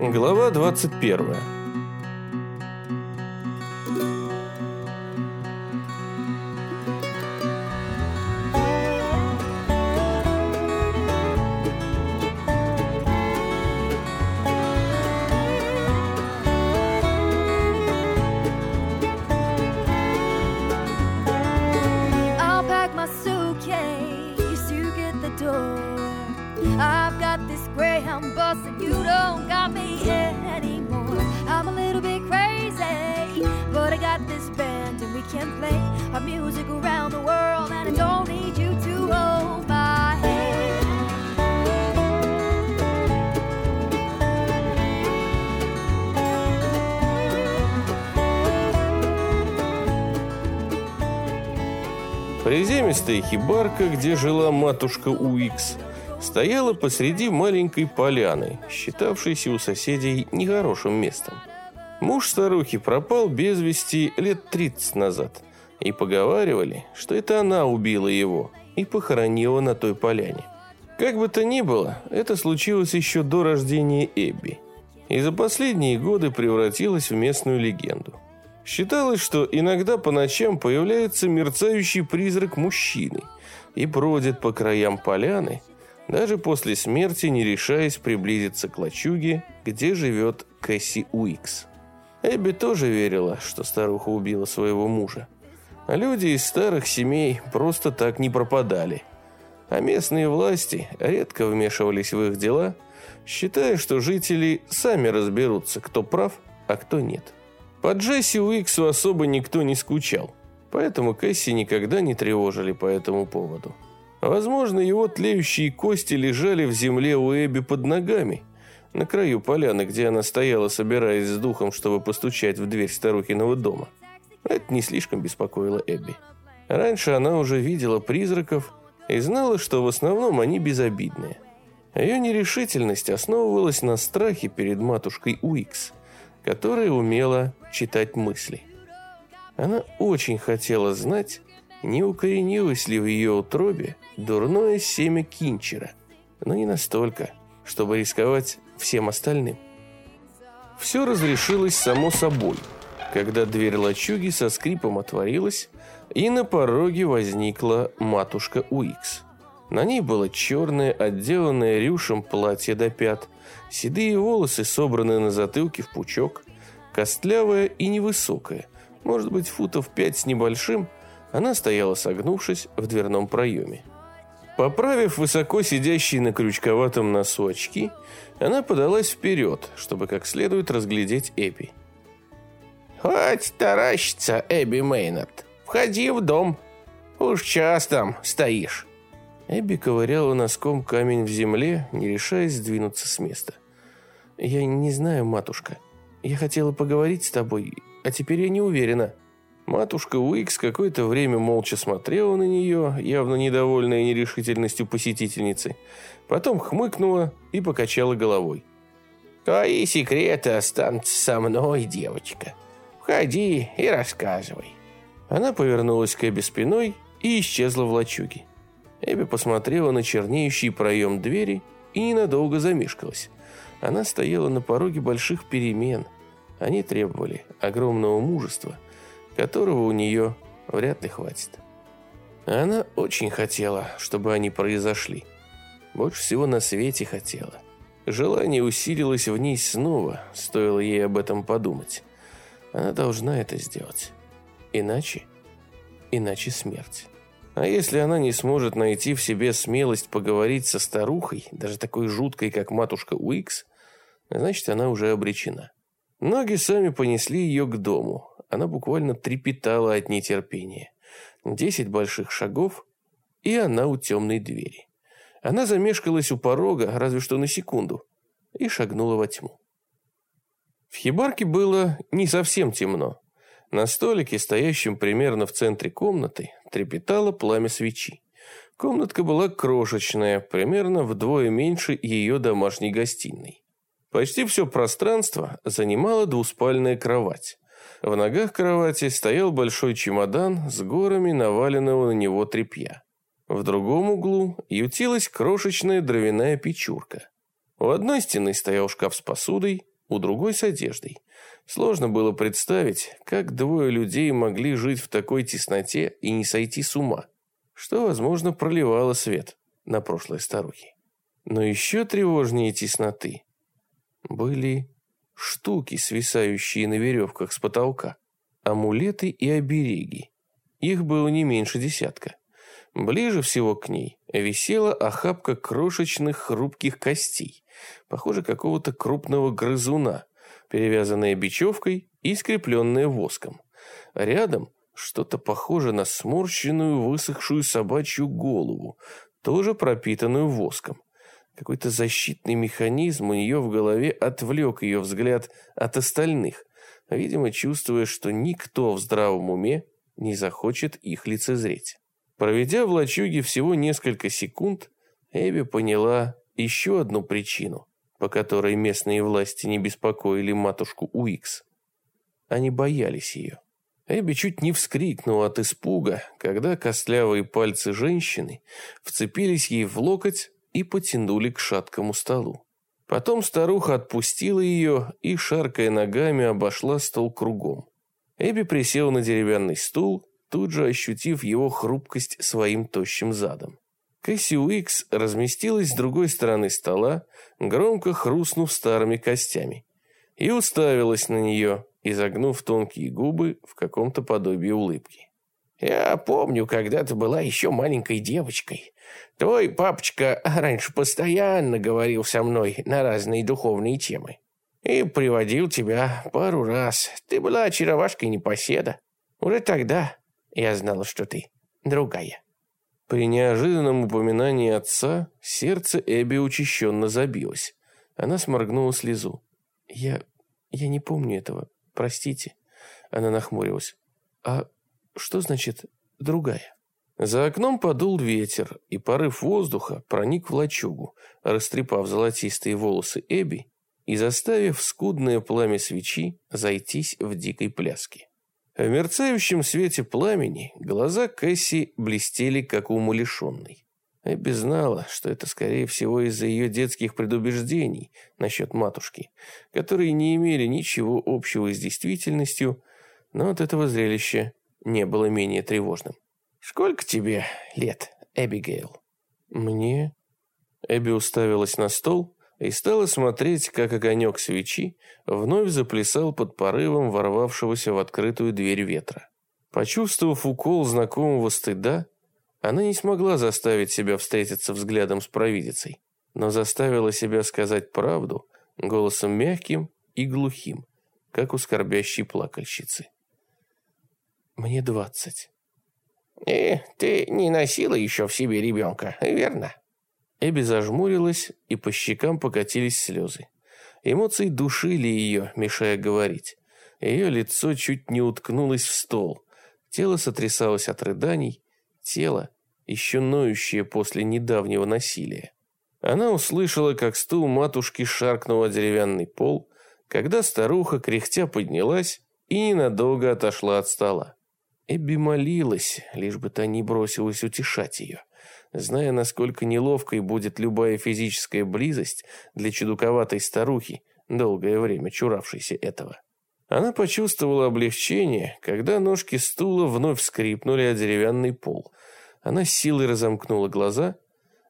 Глава 21. Greyhound bus and you don't got me anymore. I'm a little bit crazy, but I got this band and we can play our music around the world and I don't need you to hold my hand. Приземистая хибарка, где жила матушка Уикс, стояла посреди маленькой поляны, считавшейся у соседей нехорошим местом. Муж старухи пропал без вести лет 30 назад, и поговаривали, что это она убила его и похоронила на той поляне. Как бы то ни было, это случилось еще до рождения Эбби, и за последние годы превратилось в местную легенду. Считалось, что иногда по ночам появляется мерцающий призрак мужчины и бродит по краям поляны, даже после смерти не решаясь приблизиться к лачуге, где живет Кэсси Уикс. Эбби тоже верила, что старуха убила своего мужа. А люди из старых семей просто так не пропадали. А местные власти редко вмешивались в их дела, считая, что жители сами разберутся, кто прав, а кто нет. По Джесси Уиксу особо никто не скучал, поэтому Кэсси никогда не тревожили по этому поводу. Возможно, его тлеющие кости лежали в земле у Эбби под ногами, на краю поляны, где она стояла, собираясь с духом, чтобы постучать в дверь старухиного дома. Это не слишком беспокоило Эбби. Раньше она уже видела призраков и знала, что в основном они безобидные. Ее нерешительность основывалась на страхе перед матушкой Уикс, которая умела читать мысли. Она очень хотела знать, не укоренилось ли в ее утробе дурное семя кинчера, но не настолько, чтобы рисковать всем остальным. Все разрешилось само собой, когда дверь лачуги со скрипом отворилась, и на пороге возникла матушка Уикс. На ней было черное, отделанное рюшем платье до пят, седые волосы, собранные на затылке в пучок, костлявая и невысокая, может быть, футов пять с небольшим, она стояла согнувшись в дверном проеме. Поправив высоко сидящие на крючковатом носу очки, она подалась вперед, чтобы как следует разглядеть Эбби. «Хватит таращиться, Эбби Мейнард. Входи в дом. Уж час там стоишь». Эбби ковыряла носком камень в земле, не решаясь сдвинуться с места. «Я не знаю, матушка. Я хотела поговорить с тобой, а теперь я не уверена». Матушка Уикс какое-то время молча смотрела на нее, явно недовольная нерешительностью посетительницы. Потом хмыкнула и покачала головой. «Твои секреты останутся со мной, девочка. Входи и рассказывай». Она повернулась к Эбби спиной и исчезла в лачуге. Эбби посмотрела на чернеющий проем двери и ненадолго замешкалась. Она стояла на пороге больших перемен. Они требовали огромного мужества, которого у нее вряд ли хватит. Она очень хотела, чтобы они произошли. Больше всего на свете хотела. Желание усилилось в ней снова, стоило ей об этом подумать. Она должна это сделать. Иначе, иначе смерть. А если она не сможет найти в себе смелость поговорить со старухой, даже такой жуткой, как матушка Уикс, значит, она уже обречена. Ноги сами понесли ее к дому. Она буквально трепетала от нетерпения. Десять больших шагов, и она у темной двери. Она замешкалась у порога, разве что на секунду, и шагнула во тьму. В хибарке было не совсем темно. На столике, стоящем примерно в центре комнаты, трепетало пламя свечи. Комнатка была крошечная, примерно вдвое меньше ее домашней гостиной. Почти все пространство занимала двуспальная кровать. В ногах кровати стоял большой чемодан с горами наваленного на него тряпья. В другом углу ютилась крошечная дровяная печурка. У одной стены стоял шкаф с посудой, у другой с одеждой. Сложно было представить, как двое людей могли жить в такой тесноте и не сойти с ума, что, возможно, проливало свет на прошлое старухи. Но еще тревожнее тесноты были штуки, свисающие на веревках с потолка, амулеты и обереги. Их было не меньше десятка. Ближе всего к ней висела охапка крошечных хрупких костей, похоже, какого-то крупного грызуна, перевязанная бечевкой и скрепленная воском. Рядом что-то похоже на сморщенную высохшую собачью голову, тоже пропитанную воском. Какой-то защитный механизм у нее в голове отвлек ее взгляд от остальных, видимо, чувствуя, что никто в здравом уме не захочет их лицезреть. Проведя в лачуге всего несколько секунд, Эбби поняла еще одну причину, по которой местные власти не беспокоили матушку Уикс. Они боялись ее. Эбби чуть не вскрикнула от испуга, когда костлявые пальцы женщины вцепились ей в локоть и потянули к шаткому столу. Потом старуха отпустила ее и, шаркая ногами, обошла стол кругом. Эбби присела на деревянный стул, тут же ощутив его хрупкость своим тощим задом. Кэсси Уикс разместилась с другой стороны стола, громко хрустнув старыми костями, и уставилась на нее, изогнув тонкие губы в каком-то подобии улыбки. «Я помню, когда ты была еще маленькой девочкой. Твой папочка раньше постоянно говорил со мной на разные духовные темы. И приводил тебя пару раз. Ты была очаровашкой непоседа. Уже тогда я знала, что ты другая». При неожиданном упоминании отца сердце Эбби учащенно забилось. Она сморгнула слезу. «Я... я не помню этого. Простите». Она нахмурилась. «А что значит «другая»?» За окном подул ветер, и порыв воздуха проник в лачугу, растрепав золотистые волосы Эбби и заставив скудное пламя свечи зайтись в дикой пляске. В мерцающем свете пламени глаза Кэсси блестели, как у умалишенной. Эбби знала, что это, скорее всего, из-за ее детских предубеждений насчет матушки, которые не имели ничего общего с действительностью, но от этого зрелища не было менее тревожным. «Сколько тебе лет, Эбигейл?» «Мне?» Эбби уставилась на стол и стала смотреть, как огонек свечи вновь заплясал под порывом ворвавшегося в открытую дверь ветра. Почувствовав укол знакомого стыда, она не смогла заставить себя встретиться взглядом с провидицей, но заставила себя сказать правду голосом мягким и глухим, как у скорбящей плакальщицы. «Мне двадцать». «И ты не носила еще в себе ребенка, верно?» Эбби зажмурилась, и по щекам покатились слезы. Эмоции душили ее, мешая говорить. Ее лицо чуть не уткнулось в стол. Тело сотрясалось от рыданий, тело, еще ноющее после недавнего насилия. Она услышала, как стул матушки шаркнул о деревянный пол, когда старуха кряхтя поднялась и ненадолго отошла от стола. Эбби молилась, лишь бы та не бросилась утешать ее зная, насколько неловкой будет любая физическая близость для чудаковатой старухи, долгое время чуравшейся этого. Она почувствовала облегчение, когда ножки стула вновь скрипнули о деревянный пол. Она с силой разомкнула глаза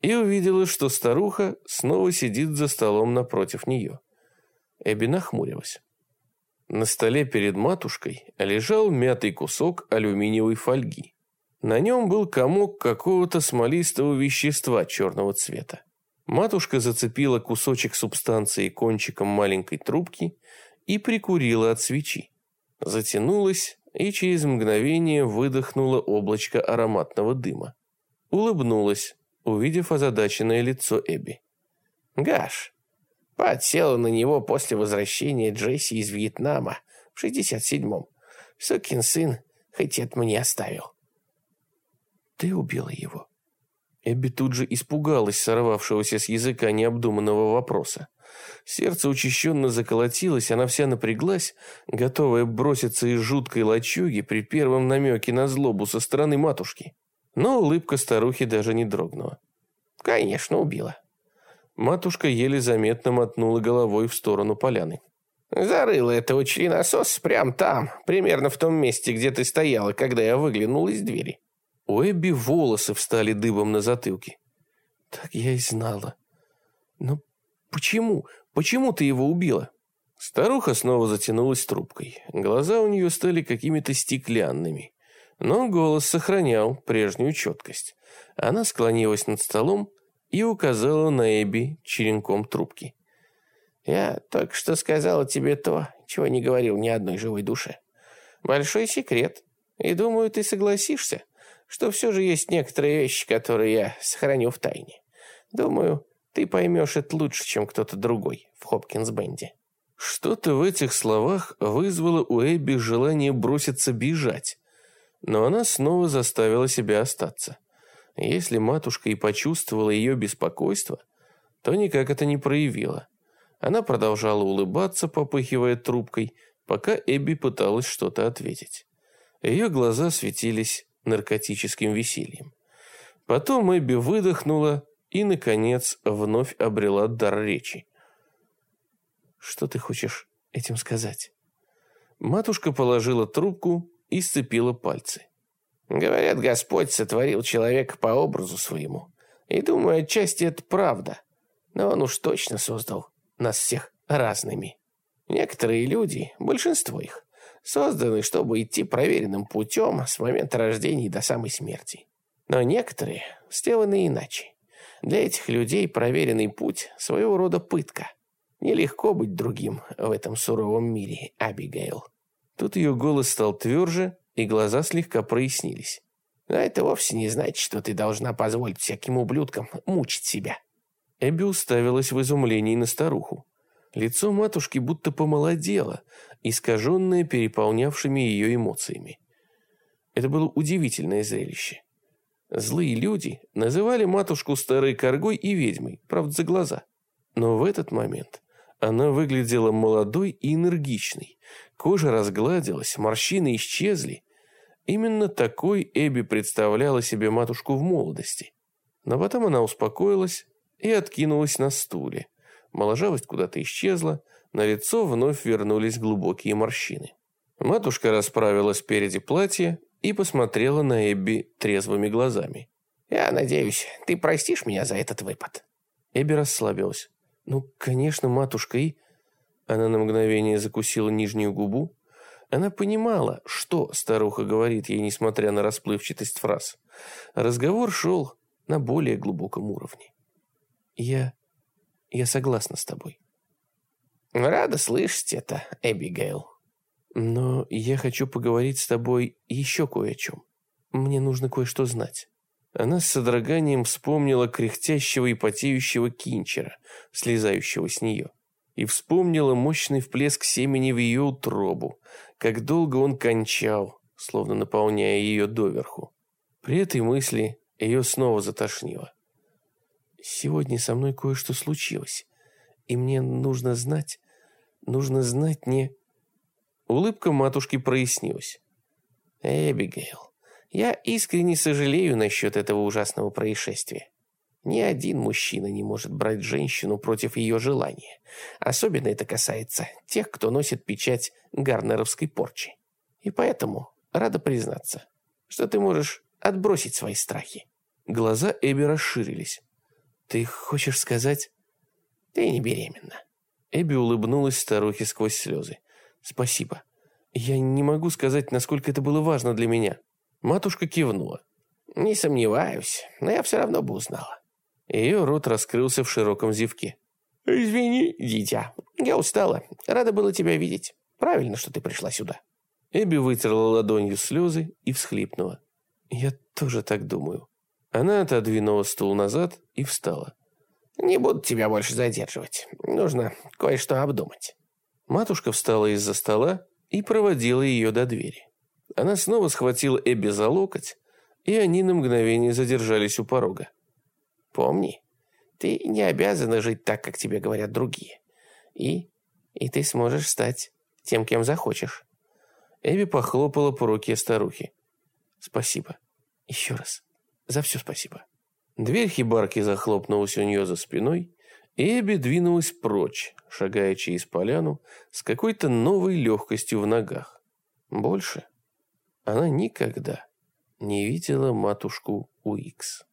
и увидела, что старуха снова сидит за столом напротив нее. Эбби нахмурилась. На столе перед матушкой лежал мятый кусок алюминиевой фольги. На нем был комок какого-то смолистого вещества черного цвета. Матушка зацепила кусочек субстанции кончиком маленькой трубки и прикурила от свечи. Затянулась и через мгновение выдохнула облачко ароматного дыма. Улыбнулась, увидев озадаченное лицо Эбби. «Гаш, подсела на него после возвращения Джесси из Вьетнама в 67-м. Сукин сын хоть это мне оставил». Ты убила его?» Эбби тут же испугалась сорвавшегося с языка необдуманного вопроса. Сердце учащенно заколотилось, она вся напряглась, готовая броситься из жуткой лачуги при первом намеке на злобу со стороны матушки. Но улыбка старухи даже не дрогнула. «Конечно, убила». Матушка еле заметно мотнула головой в сторону поляны. Зарыла этого членосос прямо там, примерно в том месте, где ты стояла, когда я выглянул из двери. У Эбби волосы встали дыбом на затылке. Так я и знала. Но почему? Почему ты его убила? Старуха снова затянулась трубкой. Глаза у нее стали какими-то стеклянными. Но голос сохранял прежнюю четкость. Она склонилась над столом и указала на Эбби черенком трубки. «Я только что сказала тебе то, чего не говорил ни одной живой душе. Большой секрет. И думаю, ты согласишься, что все же есть некоторые вещи, которые я сохраню в тайне. Думаю, ты поймешь это лучше, чем кто-то другой в Хопкинс-бенде». Что-то в этих словах вызвало у Эбби желание броситься бежать, но она снова заставила себя остаться. Если матушка и почувствовала ее беспокойство, то никак это не проявила. Она продолжала улыбаться, попыхивая трубкой, пока Эбби пыталась что-то ответить. Ее глаза светились наркотическим весельем. Потом Эбби выдохнула и, наконец, вновь обрела дар речи. «Что ты хочешь этим сказать?» Матушка положила трубку и сцепила пальцы. «Говорят, Господь сотворил человека по образу своему. И думаю, отчасти это правда. Но он уж точно создал нас всех разными. Некоторые люди, большинство их, созданы, чтобы идти проверенным путем с момента рождения до самой смерти. Но некоторые сделаны иначе. Для этих людей проверенный путь – своего рода пытка. Нелегко быть другим в этом суровом мире, Абигейл. Тут ее голос стал тверже, и глаза слегка прояснились. Но это вовсе не значит, что ты должна позволить всяким ублюдкам мучить себя. Эбби уставилась в изумлении на старуху. Лицо матушки будто помолодело, искаженное переполнявшими ее эмоциями. Это было удивительное зрелище. Злые люди называли матушку старой коргой и ведьмой, правда, за глаза. Но в этот момент она выглядела молодой и энергичной. Кожа разгладилась, морщины исчезли. Именно такой Эбби представляла себе матушку в молодости. Но потом она успокоилась и откинулась на стуле. Моложавость куда-то исчезла, на лицо вновь вернулись глубокие морщины. Матушка расправила спереди платье и посмотрела на Эбби трезвыми глазами. «Я надеюсь, ты простишь меня за этот выпад?» Эбби расслабилась. «Ну, конечно, матушка, и...» Она на мгновение закусила нижнюю губу. Она понимала, что старуха говорит ей, несмотря на расплывчатость фраз. Разговор шел на более глубоком уровне. Я... я согласна с тобой. Рада слышать это, Эбигейл. Но я хочу поговорить с тобой еще кое о чем. Мне нужно кое-что знать. Она с содроганием вспомнила кряхтящего и потеющего кинчера, слезающего с нее. И вспомнила мощный вплеск семени в ее утробу, как долго он кончал, словно наполняя ее доверху. При этой мысли ее снова затошнило. Сегодня со мной кое-что случилось, и мне нужно знать, нужно знать не...» Улыбка матушки прояснилась. «Эбигейл, я искренне сожалею насчет этого ужасного происшествия. Ни один мужчина не может брать женщину против ее желания. Особенно это касается тех, кто носит печать гарнеровской порчи. И поэтому рада признаться, что ты можешь отбросить свои страхи». Глаза Эбби расширились. «Ты хочешь сказать...» «Ты не беременна». Эбби улыбнулась старухе сквозь слезы. «Спасибо. Я не могу сказать, насколько это было важно для меня». Матушка кивнула. «Не сомневаюсь, но я все равно бы узнала». Ее рот раскрылся в широком зевке. «Извини, дитя, я устала. Рада была тебя видеть. Правильно, что ты пришла сюда». Эбби вытерла ладонью слезы и всхлипнула. «Я тоже так думаю». Она отодвинула стул назад и встала. «Не буду тебя больше задерживать. Нужно кое-что обдумать». Матушка встала из-за стола и проводила ее до двери. Она снова схватила Эбби за локоть, и они на мгновение задержались у порога. «Помни, ты не обязана жить так, как тебе говорят другие. И... и ты сможешь стать тем, кем захочешь». Эбби похлопала по руке старухи. «Спасибо. Еще раз. За все спасибо». Дверь хибарки захлопнулась у нее за спиной, Эбби двинулась прочь, шагая через поляну с какой-то новой легкостью в ногах. Больше она никогда не видела матушку Уикс.